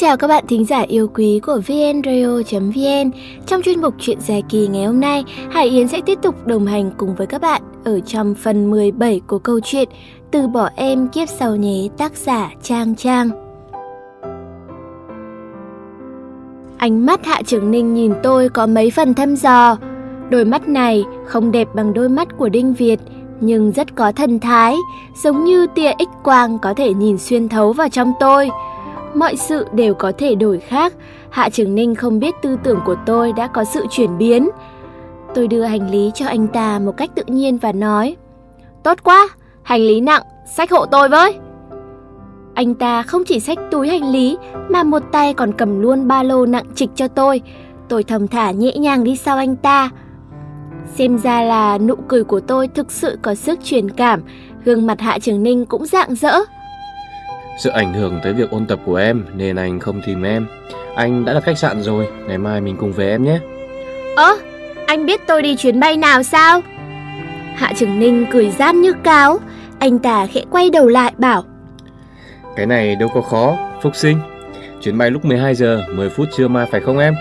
Chào các bạn thính giả yêu quý của vnradio.vn Trong chuyên mục Chuyện dài kỳ ngày hôm nay, Hải Yến sẽ tiếp tục đồng hành cùng với các bạn ở trong phần 17 của câu chuyện Từ bỏ em kiếp sau nhé tác giả Trang Trang. Ánh mắt Hạ Trường Ninh nhìn tôi có mấy phần thăm dò. Đôi mắt này không đẹp bằng đôi mắt của Đinh Việt nhưng rất có thần thái, giống như tia X quang có thể nhìn xuyên thấu vào trong tôi mọi sự đều có thể đổi khác. Hạ Trường Ninh không biết tư tưởng của tôi đã có sự chuyển biến. Tôi đưa hành lý cho anh ta một cách tự nhiên và nói Tốt quá, hành lý nặng, xách hộ tôi với. Anh ta không chỉ xách túi hành lý mà một tay còn cầm luôn ba lô nặng trịch cho tôi. Tôi thầm thả nhẹ nhàng đi sau anh ta. Xem ra là nụ cười của tôi thực sự có sức truyền cảm, gương mặt Hạ Trường Ninh cũng rạng rỡ. Sự ảnh hưởng tới việc ôn tập của em nên anh không tìm em. Anh đã đặt khách sạn rồi, ngày mai mình cùng về em nhé. Ơ, anh biết tôi đi chuyến bay nào sao? Hạ Trường Ninh cười gian như cáo, anh ta khẽ quay đầu lại bảo. Cái này đâu có khó, Phúc Sinh. Chuyến bay lúc 12 giờ, 10 phút trưa mai phải không em?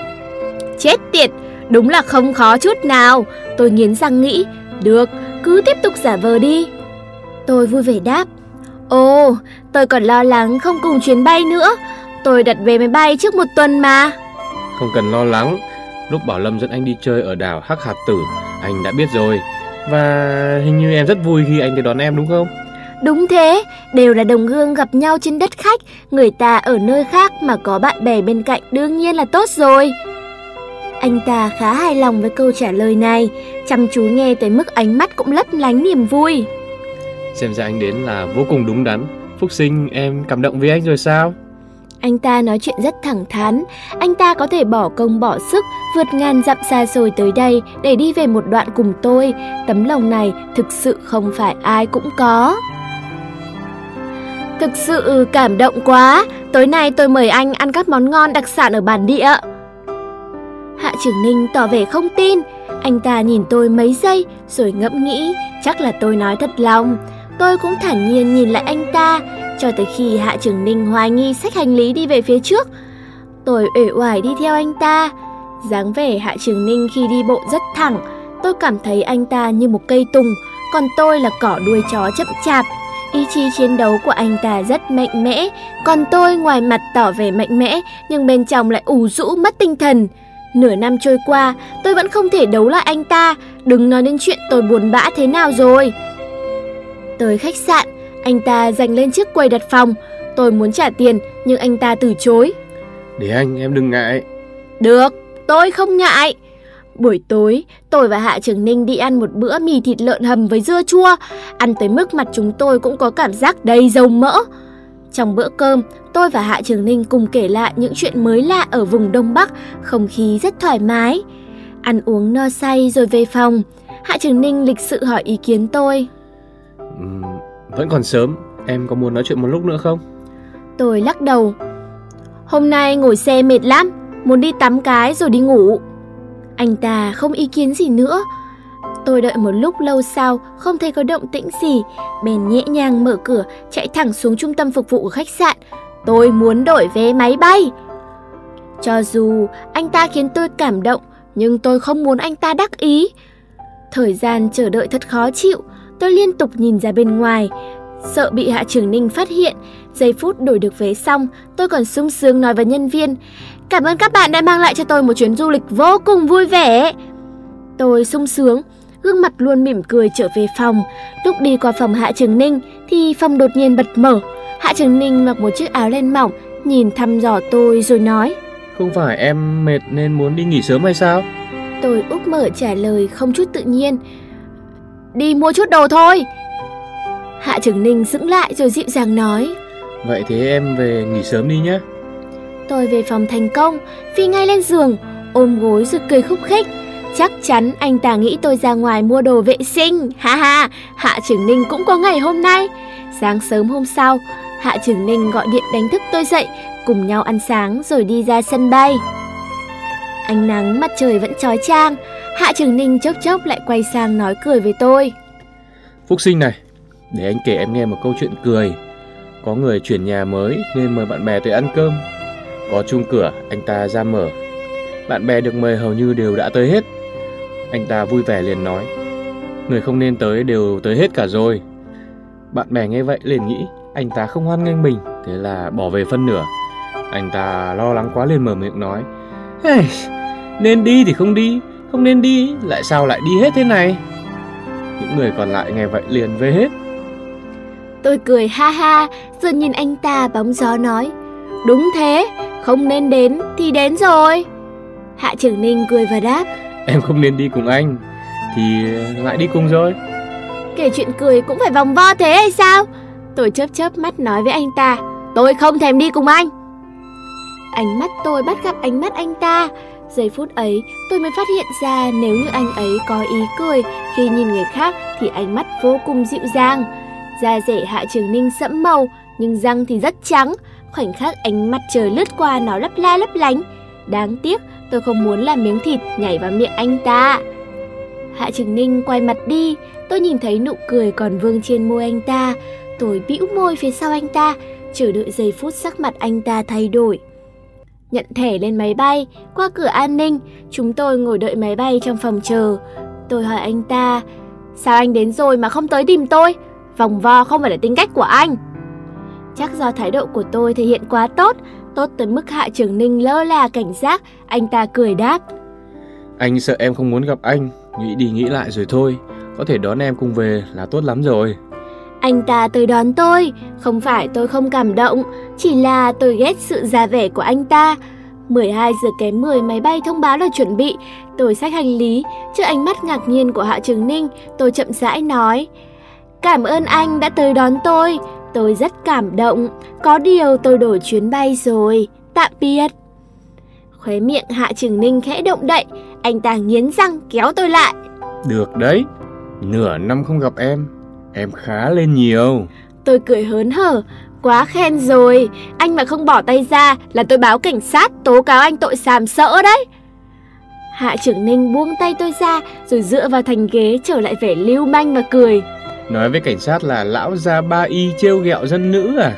Chết tiệt, đúng là không khó chút nào. Tôi nghiến răng nghĩ, được, cứ tiếp tục giả vờ đi. Tôi vui vẻ đáp, Ồ, tôi còn lo lắng không cùng chuyến bay nữa. Tôi đặt vé máy bay trước một tuần mà. Không cần lo lắng. Lúc Bảo Lâm dẫn anh đi chơi ở đảo Hắc Hạt Tử, anh đã biết rồi. Và hình như em rất vui khi anh tới đón em đúng không? Đúng thế, đều là đồng hương gặp nhau trên đất khách, người ta ở nơi khác mà có bạn bè bên cạnh đương nhiên là tốt rồi. Anh ta khá hài lòng với câu trả lời này, chăm chú nghe tới mức ánh mắt cũng lấp lánh niềm vui. Xem ra anh đến là vô cùng đúng đắn. Phúc sinh, em cảm động với anh rồi sao? Anh ta nói chuyện rất thẳng thắn, anh ta có thể bỏ công bỏ sức vượt ngàn dặm xa xôi tới đây để đi về một đoạn cùng tôi. Tấm lòng này thực sự không phải ai cũng có. Thực sự cảm động quá, tối nay tôi mời anh ăn các món ngon đặc sản ở bản địa. Hạ Trường Ninh tỏ vẻ không tin, anh ta nhìn tôi mấy giây rồi ngẫm nghĩ chắc là tôi nói thật lòng. Tôi cũng thản nhiên nhìn lại anh ta, cho tới khi Hạ Trường Ninh hoài nghi xách hành lý đi về phía trước. Tôi uể oải đi theo anh ta. dáng vẻ Hạ Trường Ninh khi đi bộ rất thẳng, tôi cảm thấy anh ta như một cây tùng, còn tôi là cỏ đuôi chó chậm chạp. Ý chí chiến đấu của anh ta rất mạnh mẽ, còn tôi ngoài mặt tỏ vẻ mạnh mẽ nhưng bên trong lại ủ rũ mất tinh thần. Nửa năm trôi qua, tôi vẫn không thể đấu lại anh ta, đừng nói đến chuyện tôi buồn bã thế nào rồi. Tới khách sạn, anh ta giành lên chiếc quầy đặt phòng. Tôi muốn trả tiền nhưng anh ta từ chối. Để anh, em đừng ngại. Được, tôi không ngại. Buổi tối, tôi và Hạ Trường Ninh đi ăn một bữa mì thịt lợn hầm với dưa chua. Ăn tới mức mặt chúng tôi cũng có cảm giác đầy dầu mỡ. Trong bữa cơm, tôi và Hạ Trường Ninh cùng kể lại những chuyện mới lạ ở vùng Đông Bắc, không khí rất thoải mái. Ăn uống no say rồi về phòng, Hạ Trường Ninh lịch sự hỏi ý kiến tôi. Vẫn còn sớm, em có muốn nói chuyện một lúc nữa không? Tôi lắc đầu. Hôm nay ngồi xe mệt lắm, muốn đi tắm cái rồi đi ngủ. Anh ta không ý kiến gì nữa. Tôi đợi một lúc lâu sau, không thấy có động tĩnh gì, bèn nhẹ nhàng mở cửa, chạy thẳng xuống trung tâm phục vụ của khách sạn. Tôi muốn đổi vé máy bay. Cho dù anh ta khiến tôi cảm động, nhưng tôi không muốn anh ta đắc ý. Thời gian chờ đợi thật khó chịu, Tôi liên tục nhìn ra bên ngoài, sợ bị Hạ Trường Ninh phát hiện. Giây phút đổi được vé xong, tôi còn sung sướng nói với nhân viên, cảm ơn các bạn đã mang lại cho tôi một chuyến du lịch vô cùng vui vẻ. Tôi sung sướng, gương mặt luôn mỉm cười trở về phòng. Lúc đi qua phòng Hạ Trường Ninh thì phòng đột nhiên bật mở. Hạ Trường Ninh mặc một chiếc áo len mỏng, nhìn thăm dò tôi rồi nói. Không phải em mệt nên muốn đi nghỉ sớm hay sao? Tôi úp mở trả lời không chút tự nhiên. Đi mua chút đồ thôi. Hạ Trường Ninh dững lại rồi dịu dàng nói. Vậy thế em về nghỉ sớm đi nhé. Tôi về phòng thành công Phi ngay lên giường Ôm gối rồi cười khúc khích. Chắc chắn anh ta nghĩ tôi ra ngoài mua đồ vệ sinh. Ha ha Hạ Trường Ninh cũng có ngày hôm nay. Sáng sớm hôm sau Hạ Trường Ninh gọi điện đánh thức tôi dậy Cùng nhau ăn sáng rồi đi ra sân bay Ánh nắng mặt trời vẫn trói trang Hạ Trường Ninh chốc chốc lại quay sang nói cười với tôi. Phúc sinh này, để anh kể em nghe một câu chuyện cười. Có người chuyển nhà mới nên mời bạn bè tới ăn cơm. Có chung cửa, anh ta ra mở. Bạn bè được mời hầu như đều đã tới hết. Anh ta vui vẻ liền nói, người không nên tới đều tới hết cả rồi. Bạn bè nghe vậy liền nghĩ anh ta không hoan nghênh mình, thế là bỏ về phân nửa. Anh ta lo lắng quá liền mở miệng nói, hey, nên đi thì không đi, không nên đi, lại sao lại đi hết thế này? Những người còn lại nghe vậy liền về hết. Tôi cười ha ha, rồi nhìn anh ta bóng gió nói, đúng thế, không nên đến thì đến rồi. Hạ trưởng Ninh cười và đáp, em không nên đi cùng anh, thì lại đi cùng rồi. Kể chuyện cười cũng phải vòng vo thế hay sao? Tôi chớp chớp mắt nói với anh ta, tôi không thèm đi cùng anh. Ánh mắt tôi bắt gặp ánh mắt anh ta, Giây phút ấy, tôi mới phát hiện ra nếu như anh ấy có ý cười khi nhìn người khác thì ánh mắt vô cùng dịu dàng. Da rẻ Hạ Trường Ninh sẫm màu, nhưng răng thì rất trắng. Khoảnh khắc ánh mắt trời lướt qua nó lấp la lấp lánh. Đáng tiếc, tôi không muốn làm miếng thịt nhảy vào miệng anh ta. Hạ Trường Ninh quay mặt đi, tôi nhìn thấy nụ cười còn vương trên môi anh ta. Tôi bĩu môi phía sau anh ta, chờ đợi giây phút sắc mặt anh ta thay đổi. Nhận thẻ lên máy bay, qua cửa an ninh, chúng tôi ngồi đợi máy bay trong phòng chờ. Tôi hỏi anh ta, sao anh đến rồi mà không tới tìm tôi? Vòng vo không phải là tính cách của anh. Chắc do thái độ của tôi thể hiện quá tốt, tốt tới mức Hạ Trường Ninh lơ là cảnh giác, anh ta cười đáp. Anh sợ em không muốn gặp anh, nghĩ đi nghĩ lại rồi thôi, có thể đón em cùng về là tốt lắm rồi. Anh ta tới đón tôi, không phải tôi không cảm động, chỉ là tôi ghét sự già vẻ của anh ta. 12 giờ kém 10 máy bay thông báo là chuẩn bị, tôi xách hành lý, trước ánh mắt ngạc nhiên của Hạ Trường Ninh, tôi chậm rãi nói. Cảm ơn anh đã tới đón tôi, tôi rất cảm động, có điều tôi đổi chuyến bay rồi, tạm biệt. Khóe miệng Hạ Trường Ninh khẽ động đậy, anh ta nghiến răng kéo tôi lại. Được đấy, nửa năm không gặp em, Em khá lên nhiều. Tôi cười hớn hở, quá khen rồi, anh mà không bỏ tay ra là tôi báo cảnh sát tố cáo anh tội sàm sỡ đấy. Hạ trưởng Ninh buông tay tôi ra rồi dựa vào thành ghế trở lại vẻ lưu manh và cười. Nói với cảnh sát là lão gia ba y trêu ghẹo dân nữ à?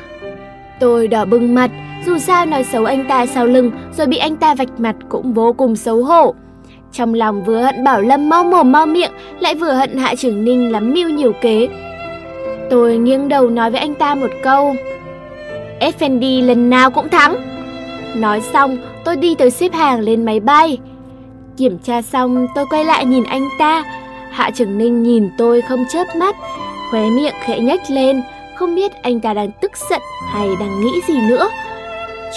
Tôi đỏ bừng mặt, dù sao nói xấu anh ta sau lưng rồi bị anh ta vạch mặt cũng vô cùng xấu hổ. Trong lòng vừa hận Bảo Lâm mau mồm mau miệng, lại vừa hận Hạ Trưởng Ninh lắm mưu nhiều kế. Tôi nghiêng đầu nói với anh ta một câu. Effendi lần nào cũng thắng. Nói xong, tôi đi tới xếp hàng lên máy bay. Kiểm tra xong, tôi quay lại nhìn anh ta. Hạ Trưởng Ninh nhìn tôi không chớp mắt, khóe miệng khẽ nhếch lên, không biết anh ta đang tức giận hay đang nghĩ gì nữa.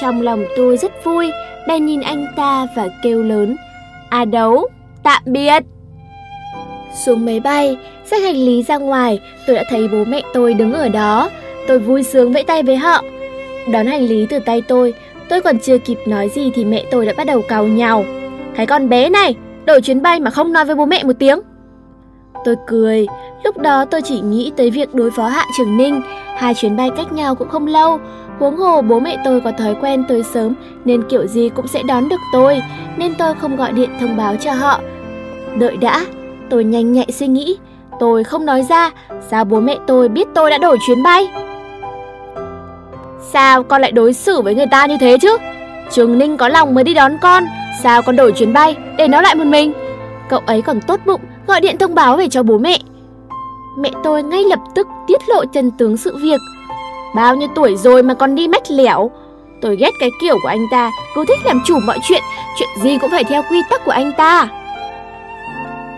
Trong lòng tôi rất vui, bèn nhìn anh ta và kêu lớn. À A đấu, tạm biệt. Xuống máy bay, xách hành lý ra ngoài, tôi đã thấy bố mẹ tôi đứng ở đó. Tôi vui sướng vẫy tay với họ. Đón hành lý từ tay tôi, tôi còn chưa kịp nói gì thì mẹ tôi đã bắt đầu cào nhào. Cái con bé này, đổi chuyến bay mà không nói với bố mẹ một tiếng. Tôi cười, lúc đó tôi chỉ nghĩ tới việc đối phó Hạ Trường Ninh, hai chuyến bay cách nhau cũng không lâu, Huống hồ bố mẹ tôi có thói quen tới sớm nên kiểu gì cũng sẽ đón được tôi, nên tôi không gọi điện thông báo cho họ. Đợi đã, tôi nhanh nhạy suy nghĩ, tôi không nói ra, sao bố mẹ tôi biết tôi đã đổi chuyến bay? Sao con lại đối xử với người ta như thế chứ? Trường Ninh có lòng mới đi đón con, sao con đổi chuyến bay để nó lại một mình? Cậu ấy còn tốt bụng gọi điện thông báo về cho bố mẹ. Mẹ tôi ngay lập tức tiết lộ chân tướng sự việc. Bao nhiêu tuổi rồi mà còn đi mách lẻo? Tôi ghét cái kiểu của anh ta, Cứ thích làm chủ mọi chuyện. Chuyện gì cũng phải theo quy tắc của anh ta.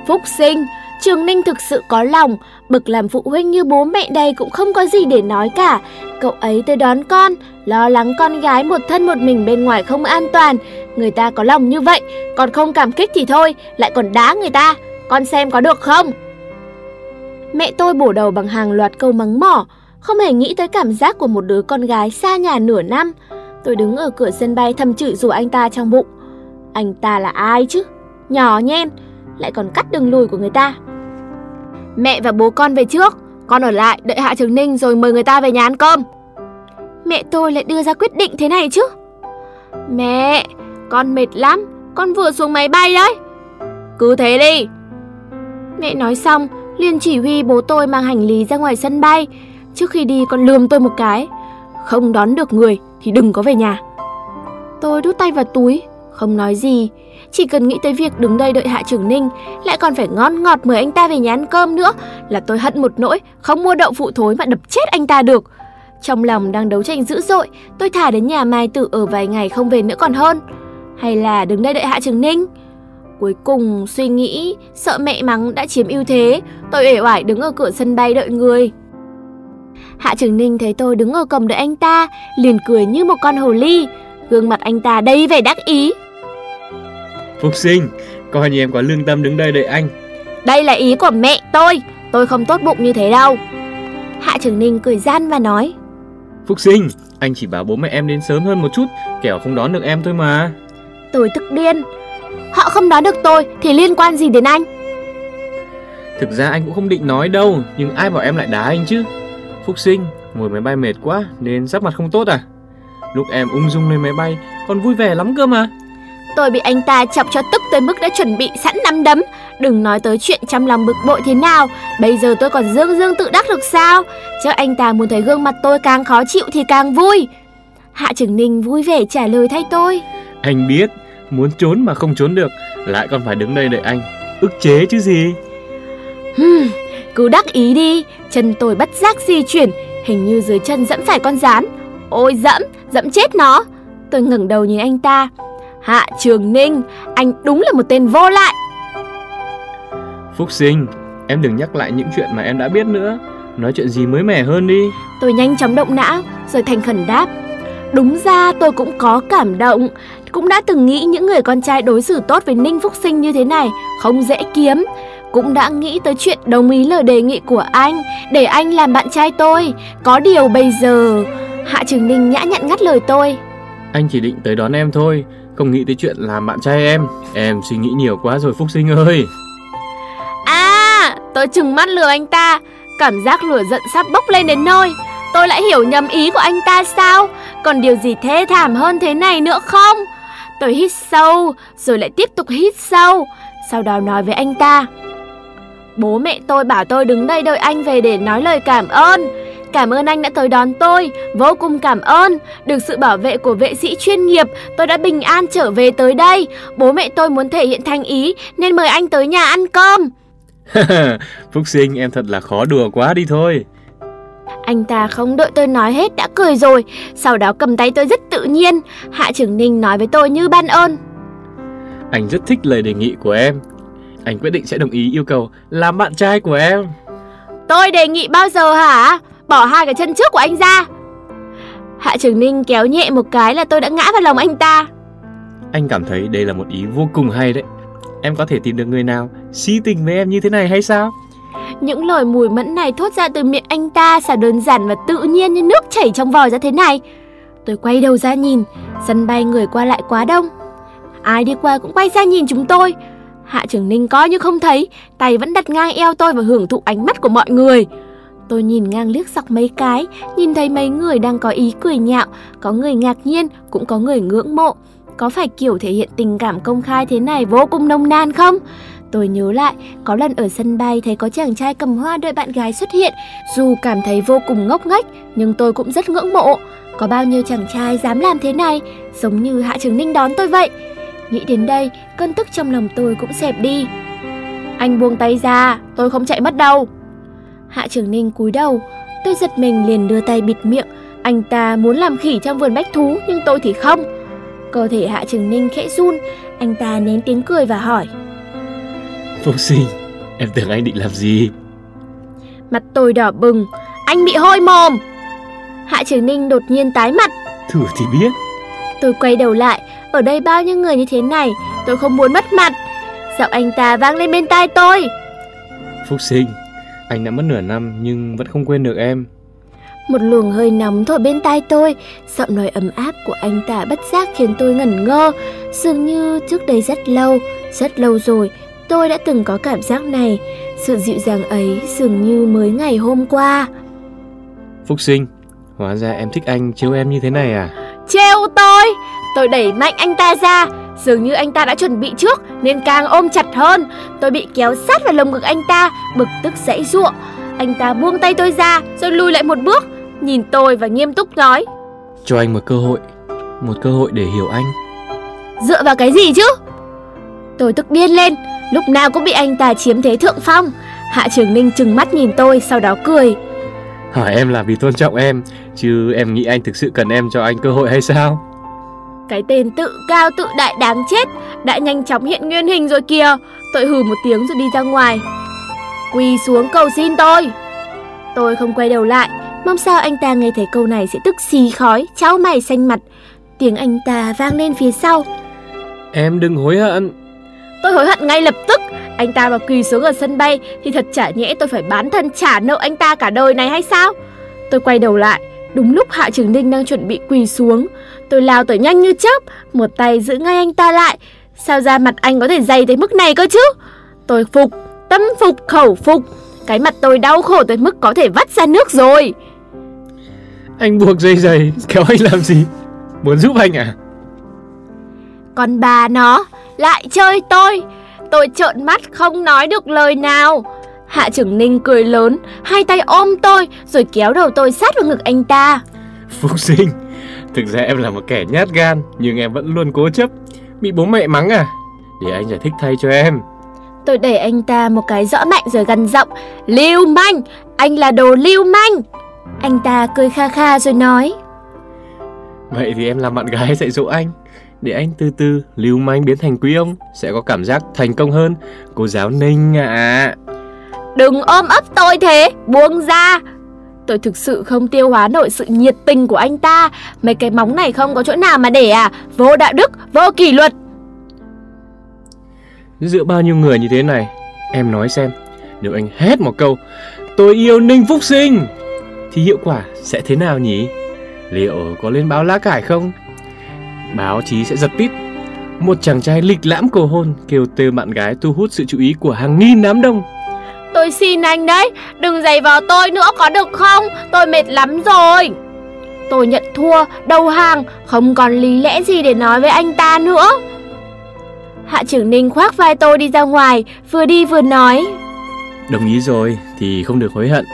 Phúc sinh, Trường Ninh thực sự có lòng. Bực làm phụ huynh như bố mẹ đây cũng không có gì để nói cả. Cậu ấy tới đón con, Lo lắng con gái một thân một mình bên ngoài không an toàn. Người ta có lòng như vậy, Còn không cảm kích thì thôi, Lại còn đá người ta. Con xem có được không? Mẹ tôi bổ đầu bằng hàng loạt câu mắng mỏ không hề nghĩ tới cảm giác của một đứa con gái xa nhà nửa năm. Tôi đứng ở cửa sân bay thầm chửi rủa anh ta trong bụng. Anh ta là ai chứ? Nhỏ nhen, lại còn cắt đường lùi của người ta. Mẹ và bố con về trước, con ở lại đợi Hạ Trường Ninh rồi mời người ta về nhà ăn cơm. Mẹ tôi lại đưa ra quyết định thế này chứ? Mẹ, con mệt lắm, con vừa xuống máy bay đấy. Cứ thế đi. Mẹ nói xong, liền chỉ huy bố tôi mang hành lý ra ngoài sân bay, Trước khi đi con lườm tôi một cái Không đón được người thì đừng có về nhà Tôi đút tay vào túi, không nói gì. Chỉ cần nghĩ tới việc đứng đây đợi Hạ Trường Ninh, lại còn phải ngon ngọt mời anh ta về nhà ăn cơm nữa, là tôi hận một nỗi, không mua đậu phụ thối mà đập chết anh ta được. Trong lòng đang đấu tranh dữ dội, tôi thả đến nhà Mai Tử ở vài ngày không về nữa còn hơn. Hay là đứng đây đợi Hạ Trường Ninh? Cuối cùng suy nghĩ, sợ mẹ mắng đã chiếm ưu thế, tôi uể oải đứng ở cửa sân bay đợi người. Hạ Trường Ninh thấy tôi đứng ở cổng đợi anh ta, liền cười như một con hồ ly, gương mặt anh ta đầy vẻ đắc ý. Phúc sinh, coi như em có lương tâm đứng đây đợi anh. Đây là ý của mẹ tôi, tôi không tốt bụng như thế đâu. Hạ Trường Ninh cười gian và nói. Phúc sinh, anh chỉ bảo bố mẹ em đến sớm hơn một chút, kẻo không đón được em thôi mà. Tôi tức điên. Họ không đón được tôi thì liên quan gì đến anh? Thực ra anh cũng không định nói đâu, nhưng ai bảo em lại đá anh chứ? Phúc sinh, ngồi máy bay mệt quá nên sắc mặt không tốt à? Lúc em ung dung lên máy bay còn vui vẻ lắm cơ mà. Tôi bị anh ta chọc cho tức tới mức đã chuẩn bị sẵn năm đấm. Đừng nói tới chuyện trong lòng bực bội thế nào, bây giờ tôi còn dương dương tự đắc được sao? Chắc anh ta muốn thấy gương mặt tôi càng khó chịu thì càng vui. Hạ Trường Ninh vui vẻ trả lời thay tôi. Anh biết, muốn trốn mà không trốn được, lại còn phải đứng đây đợi anh. Ức chế chứ gì? Hmm, cứ đắc ý đi, chân tôi bất giác di chuyển, hình như dưới chân dẫm phải con rán. Ôi dẫm, dẫm chết nó. Tôi ngẩng đầu nhìn anh ta. Hạ Trường Ninh, anh đúng là một tên vô lại. Phúc sinh, em đừng nhắc lại những chuyện mà em đã biết nữa. Nói chuyện gì mới mẻ hơn đi. Tôi nhanh chóng động não, rồi thành khẩn đáp. Đúng ra tôi cũng có cảm động, cũng đã từng nghĩ những người con trai đối xử tốt với Ninh Phúc Sinh như thế này không dễ kiếm. Cũng đã nghĩ tới chuyện đồng ý lời đề nghị của anh, để anh làm bạn trai tôi. Có điều bây giờ... Hạ Trường Ninh nhã nhặn ngắt lời tôi. Anh chỉ định tới đón em thôi, không nghĩ tới chuyện làm bạn trai em. Em suy nghĩ nhiều quá rồi Phúc Sinh ơi. À, tôi chừng mắt lừa anh ta. Cảm giác lửa giận sắp bốc lên đến nơi. Tôi lại hiểu nhầm ý của anh ta sao? Còn điều gì thê thảm hơn thế này nữa không? Tôi hít sâu, rồi lại tiếp tục hít sâu. Sau đó nói với anh ta. Bố mẹ tôi bảo tôi đứng đây đợi anh về để nói lời cảm ơn. Cảm ơn anh đã tới đón tôi, vô cùng cảm ơn. Được sự bảo vệ của vệ sĩ chuyên nghiệp, tôi đã bình an trở về tới đây. Bố mẹ tôi muốn thể hiện thành ý nên mời anh tới nhà ăn cơm. Phúc sinh em thật là khó đùa quá đi thôi. Anh ta không đợi tôi nói hết đã cười rồi, sau đó cầm tay tôi rất tự nhiên. Hạ Trường Ninh nói với tôi như ban ơn. Anh rất thích lời đề nghị của em. Anh quyết định sẽ đồng ý yêu cầu làm bạn trai của em. Tôi đề nghị bao giờ hả? Bỏ hai cái chân trước của anh ra. Hạ Trường Ninh kéo nhẹ một cái là tôi đã ngã vào lòng anh ta. Anh cảm thấy đây là một ý vô cùng hay đấy. Em có thể tìm được người nào si tình với em như thế này hay sao? Những lời mùi mẫn này thốt ra từ miệng anh ta sao đơn giản và tự nhiên như nước chảy trong vòi ra thế này. Tôi quay đầu ra nhìn, sân bay người qua lại quá đông. Ai đi qua cũng quay ra nhìn chúng tôi. Hạ Trường Ninh coi như không thấy, tay vẫn đặt ngang eo tôi và hưởng thụ ánh mắt của mọi người. Tôi nhìn ngang liếc dọc mấy cái, nhìn thấy mấy người đang có ý cười nhạo, có người ngạc nhiên, cũng có người ngưỡng mộ. Có phải kiểu thể hiện tình cảm công khai thế này vô cùng nông nan không? Tôi nhớ lại, có lần ở sân bay thấy có chàng trai cầm hoa đợi bạn gái xuất hiện, dù cảm thấy vô cùng ngốc nghếch, nhưng tôi cũng rất ngưỡng mộ. Có bao nhiêu chàng trai dám làm thế này, giống như Hạ Trường Ninh đón tôi vậy. Nghĩ đến đây, cơn tức trong lòng tôi cũng xẹp đi. Anh buông tay ra, tôi không chạy mất đâu. Hạ Trường Ninh cúi đầu, tôi giật mình liền đưa tay bịt miệng. Anh ta muốn làm khỉ trong vườn bách thú, nhưng tôi thì không. Cơ thể Hạ Trường Ninh khẽ run, anh ta nén tiếng cười và hỏi. Phúc sinh, em tưởng anh định làm gì? Mặt tôi đỏ bừng, anh bị hôi mồm. Hạ Trường Ninh đột nhiên tái mặt. Thử thì biết. Tôi quay đầu lại, ở đây bao nhiêu người như thế này, tôi không muốn mất mặt. Giọng anh ta vang lên bên tai tôi. Phúc sinh, anh đã mất nửa năm nhưng vẫn không quên được em. Một luồng hơi nóng thổi bên tai tôi, giọng nói ấm áp của anh ta bất giác khiến tôi ngẩn ngơ. Dường như trước đây rất lâu, rất lâu rồi, tôi đã từng có cảm giác này. Sự dịu dàng ấy dường như mới ngày hôm qua. Phúc sinh, hóa ra em thích anh trêu em như thế này à? Trêu tôi! Tôi đẩy mạnh anh ta ra, dường như anh ta đã chuẩn bị trước nên càng ôm chặt hơn. Tôi bị kéo sát vào lồng ngực anh ta, bực tức dãy giụa. Anh ta buông tay tôi ra rồi lùi lại một bước, nhìn tôi và nghiêm túc nói: "Cho anh một cơ hội, một cơ hội để hiểu anh. Dựa vào cái gì chứ? Tôi tức điên lên, lúc nào cũng bị anh ta chiếm thế thượng phong. Hạ Trường Ninh trừng mắt nhìn tôi, sau đó cười. Hỏi em là vì tôn trọng em, chứ em nghĩ anh thực sự cần em cho anh cơ hội hay sao? Cái tên tự cao tự đại đáng chết đã nhanh chóng hiện nguyên hình rồi kìa. Tôi hừ một tiếng rồi đi ra ngoài. Quỳ xuống cầu xin tôi. Tôi không quay đầu lại, mong sao anh ta nghe thấy câu này sẽ tức xì khói, cháu mày xanh mặt. Tiếng anh ta vang lên phía sau. Em đừng hối hận. Tôi hối hận ngay lập tức. Anh ta mà quỳ xuống ở sân bay thì thật chả nhẽ tôi phải bán thân trả nợ anh ta cả đời này hay sao? Tôi quay đầu lại, đúng lúc Hạ Trường Ninh đang chuẩn bị quỳ xuống. Tôi lao tới nhanh như chớp, một tay giữ ngay anh ta lại. Sao ra mặt anh có thể dày tới mức này cơ chứ? Tôi phục, tâm phục khẩu phục. Cái mặt tôi đau khổ tới mức có thể vắt ra nước rồi. Anh buộc dây giày, kéo anh làm gì? Muốn giúp anh à? Còn bà nó lại chơi tôi. Tôi trợn mắt không nói được lời nào. Hạ Trưởng Ninh cười lớn, hai tay ôm tôi rồi kéo đầu tôi sát vào ngực anh ta. Phúc sinh, thực ra em là một kẻ nhát gan nhưng em vẫn luôn cố chấp. Bị bố mẹ mắng à? Để anh giải thích thay cho em. Tôi đẩy anh ta một cái rõ mạnh rồi gằn giọng, "Lưu manh, anh là đồ lưu manh." Anh ta cười kha kha rồi nói, Vậy thì em làm bạn gái dạy dỗ anh Để anh từ từ lưu manh biến thành quý ông Sẽ có cảm giác thành công hơn Cô giáo Ninh ạ à. Đừng ôm ấp tôi thế, buông ra. Tôi thực sự không tiêu hóa nổi sự nhiệt tình của anh ta. Mấy cái móng này không có chỗ nào mà để à? Vô đạo đức, vô kỷ luật. Giữa bao nhiêu người như thế này Em nói xem Nếu anh hét một câu Tôi yêu Ninh Phúc Sinh Thì hiệu quả sẽ thế nào nhỉ? Liệu có lên báo lá cải không? Báo chí sẽ giật tít Một chàng trai lịch lãm cầu hôn Kêu tên bạn gái thu hút sự chú ý của hàng nghìn đám đông. Tôi xin anh đấy. Đừng giày vào tôi nữa có được không? Tôi mệt lắm rồi. Tôi nhận thua, đầu hàng Không còn lý lẽ gì để nói với anh ta nữa. Hạ trưởng Ninh khoác vai tôi đi ra ngoài Vừa đi vừa nói. Đồng ý rồi thì không được hối hận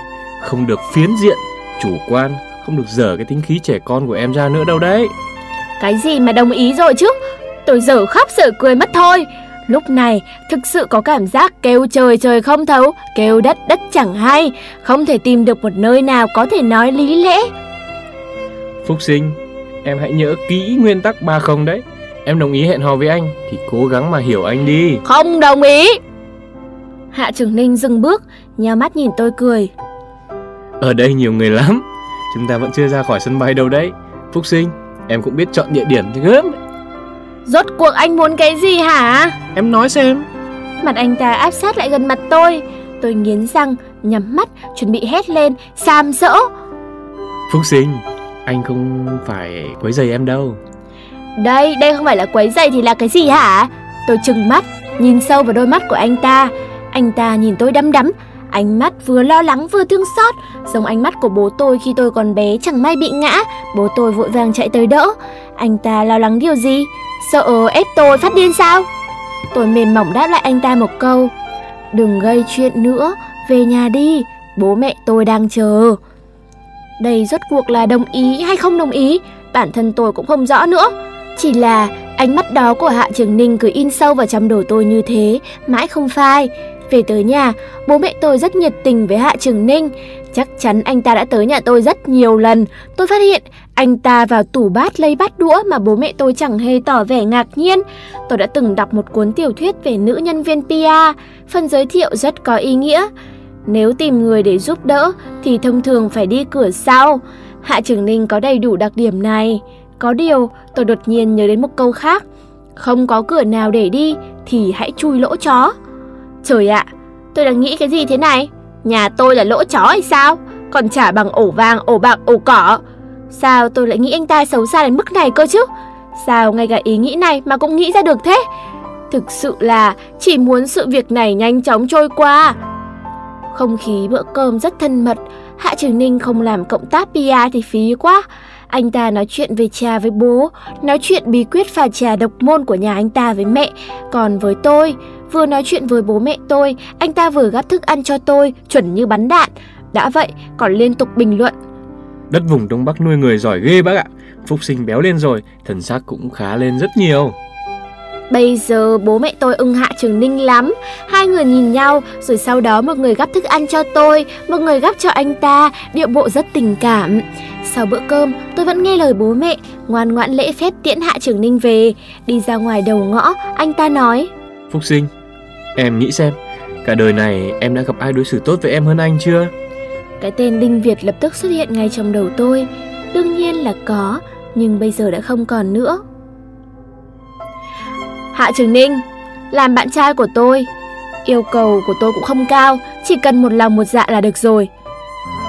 Không được phiến diện, chủ quan Không được dở cái tính khí trẻ con của em ra nữa đâu đấy. Cái gì mà đồng ý rồi chứ? Tôi dở khóc dở cười mất thôi Lúc này thực sự có cảm giác kêu trời trời không thấu Kêu đất đất chẳng hay Không thể tìm được một nơi nào có thể nói lý lẽ. Phúc sinh, em hãy nhớ kỹ nguyên tắc ba không đấy. Em đồng ý hẹn hò với anh thì cố gắng mà hiểu anh đi. Không đồng ý. Hạ Trường Ninh dừng bước Nhào mắt nhìn tôi cười. Ở đây nhiều người lắm Chúng ta vẫn chưa ra khỏi sân bay đâu đấy. Phúc sinh, em cũng biết chọn địa điểm thì gớm Rốt cuộc anh muốn cái gì hả? Em nói xem. Mặt anh ta áp sát lại gần mặt tôi. Tôi nghiến răng, nhắm mắt, chuẩn bị hét lên, sam sỡ! Phúc sinh, anh không phải quấy giày em đâu. Đây, đây không phải là quấy giày thì là cái gì hả? Tôi trừng mắt, nhìn sâu vào đôi mắt của anh ta. Anh ta nhìn tôi đăm đắm. Ánh mắt vừa lo lắng vừa thương xót Giống ánh mắt của bố tôi khi tôi còn bé chẳng may bị ngã. Bố tôi vội vàng chạy tới đỡ anh ta lo lắng điều gì? Sợ ép tôi phát điên sao? Tôi mềm mỏng đáp lại anh ta một câu. Đừng gây chuyện nữa, Về nhà đi, Bố mẹ tôi đang chờ. Đây rốt cuộc là đồng ý hay không đồng ý? Bản thân tôi cũng không rõ nữa. Chỉ là ánh mắt đó của Hạ Trường Ninh cứ in sâu vào trong đầu tôi như thế, Mãi không phai. Về tới nhà, Bố mẹ tôi rất nhiệt tình với Hạ Trường Ninh. Chắc chắn anh ta đã tới nhà tôi rất nhiều lần. Tôi phát hiện anh ta vào tủ bát lấy bát đũa mà bố mẹ tôi chẳng hề tỏ vẻ ngạc nhiên. Tôi đã từng đọc một cuốn tiểu thuyết về nữ nhân viên PR, phần giới thiệu rất có ý nghĩa. Nếu tìm người để giúp đỡ thì thông thường phải đi cửa sau. Hạ Trường Ninh có đầy đủ đặc điểm này. Có điều, tôi đột nhiên nhớ đến một câu khác. Không có cửa nào để đi thì hãy chui lỗ chó. Trời ạ, tôi đang nghĩ cái gì thế này? Nhà tôi là lỗ chó hay sao? Còn trả bằng ổ vàng, ổ bạc, ổ cỏ. Sao tôi lại nghĩ anh ta xấu xa đến mức này cơ chứ? Sao ngay cả ý nghĩ này mà cũng nghĩ ra được thế? Thực sự là chỉ muốn sự việc này nhanh chóng trôi qua. Không khí bữa cơm rất thân mật, Hạ Trường Ninh không làm cộng tác PR thì phí quá. Anh ta nói chuyện về trà với bố, nói chuyện bí quyết pha trà độc môn của nhà anh ta với mẹ. Còn với tôi, vừa nói chuyện với bố mẹ tôi, anh ta vừa gắp thức ăn cho tôi, chuẩn như bắn đạn. Đã vậy, còn liên tục bình luận. Đất vùng Đông Bắc nuôi người giỏi ghê bác ạ. Phúc sinh béo lên rồi, thần xác cũng khá lên rất nhiều. Bây giờ bố mẹ tôi ưng Hạ Trường Ninh lắm Hai người nhìn nhau Rồi sau đó một người gắp thức ăn cho tôi Một người gắp cho anh ta Điệu bộ rất tình cảm Sau bữa cơm tôi vẫn nghe lời bố mẹ Ngoan ngoãn lễ phép tiễn Hạ Trường Ninh về Đi ra ngoài đầu ngõ Anh ta nói Phúc sinh, em nghĩ xem Cả đời này em đã gặp ai đối xử tốt với em hơn anh chưa? Cái tên Đinh Việt lập tức xuất hiện ngay trong đầu tôi Đương nhiên là có Nhưng bây giờ đã không còn nữa Hạ Trường Ninh, làm bạn trai của tôi. Yêu cầu của tôi cũng không cao, chỉ cần một lòng một dạ là được rồi.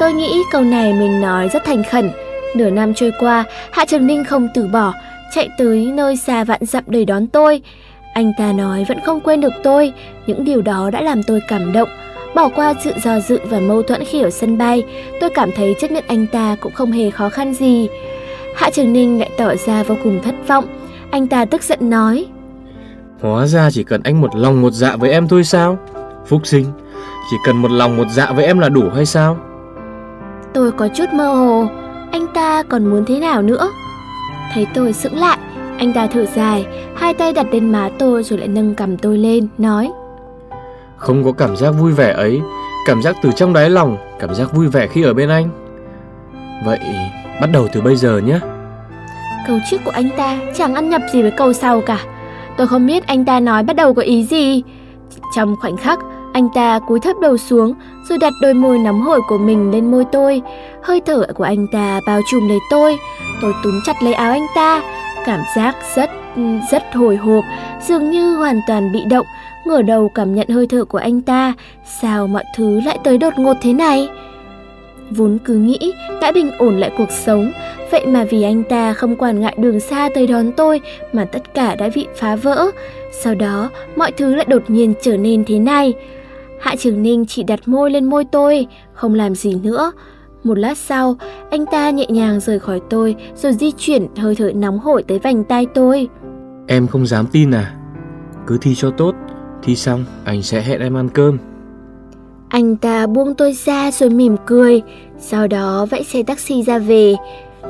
Tôi nghĩ câu này mình nói rất thành khẩn. Nửa năm trôi qua, Hạ Trường Ninh không từ bỏ, chạy tới nơi xa vạn dặm để đón tôi. Anh ta nói vẫn không quên được tôi, những điều đó đã làm tôi cảm động. Bỏ qua sự do dự và mâu thuẫn khi ở sân bay, tôi cảm thấy chấp nhận anh ta cũng không hề khó khăn gì. Hạ Trường Ninh lại tỏ ra vô cùng thất vọng. Anh ta tức giận nói. Hóa ra chỉ cần anh một lòng một dạ với em thôi sao? Phúc sinh, chỉ cần một lòng một dạ với em là đủ hay sao? Tôi có chút mơ hồ, anh ta còn muốn thế nào nữa? Thấy tôi sững lại, anh ta thở dài, hai tay đặt lên má tôi rồi lại nâng cầm tôi lên, nói không có cảm giác vui vẻ ấy, cảm giác từ trong đáy lòng, cảm giác vui vẻ khi ở bên anh. Vậy, bắt đầu từ bây giờ nhé. Câu trước của anh ta chẳng ăn nhập gì với câu sau cả. Tôi không biết anh ta nói bắt đầu có ý gì. Trong khoảnh khắc, anh ta cúi thấp đầu xuống rồi đặt đôi môi nóng hổi của mình lên môi tôi. Hơi thở của anh ta bao trùm lấy tôi. Tôi túm chặt lấy áo anh ta. Cảm giác rất, rất hồi hộp, dường như hoàn toàn bị động. Ngửa đầu cảm nhận hơi thở của anh ta. Sao mọi thứ lại tới đột ngột thế này? Vốn cứ nghĩ đã bình ổn lại cuộc sống, vậy mà vì anh ta không quản ngại đường xa tới đón tôi mà tất cả đã bị phá vỡ. Sau đó, mọi thứ lại đột nhiên trở nên thế này. Hạ Trường Ninh chỉ đặt môi lên môi tôi, không làm gì nữa. Một lát sau, anh ta nhẹ nhàng rời khỏi tôi rồi di chuyển hơi thở nóng hổi tới vành tai tôi. Em không dám tin à? Cứ thi cho tốt, thi xong anh sẽ hẹn em ăn cơm. Anh ta buông tôi ra rồi mỉm cười, sau đó vẫy xe taxi ra về.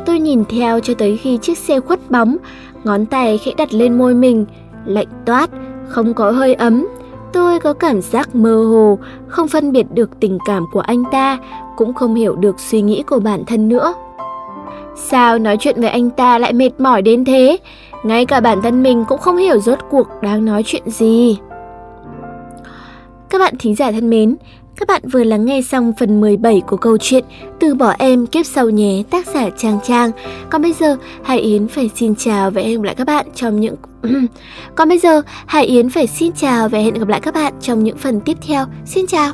Tôi nhìn theo cho tới khi chiếc xe khuất bóng, ngón tay khẽ đặt lên môi mình, lạnh toát, không có hơi ấm. Tôi có cảm giác mơ hồ, không phân biệt được tình cảm của anh ta, cũng không hiểu được suy nghĩ của bản thân nữa. Sao nói chuyện với anh ta lại mệt mỏi đến thế? Ngay cả bản thân mình cũng không hiểu rốt cuộc đang nói chuyện gì. Các bạn thính giả thân mến, các bạn vừa lắng nghe xong phần 17 của câu chuyện Từ bỏ em kiếp sau nhé tác giả Trang Trang. Còn bây giờ Hải Yến phải xin chào và hẹn gặp lại các bạn trong những Còn bây giờ Hải Yến phải xin chào và hẹn gặp lại các bạn trong những phần tiếp theo. Xin chào.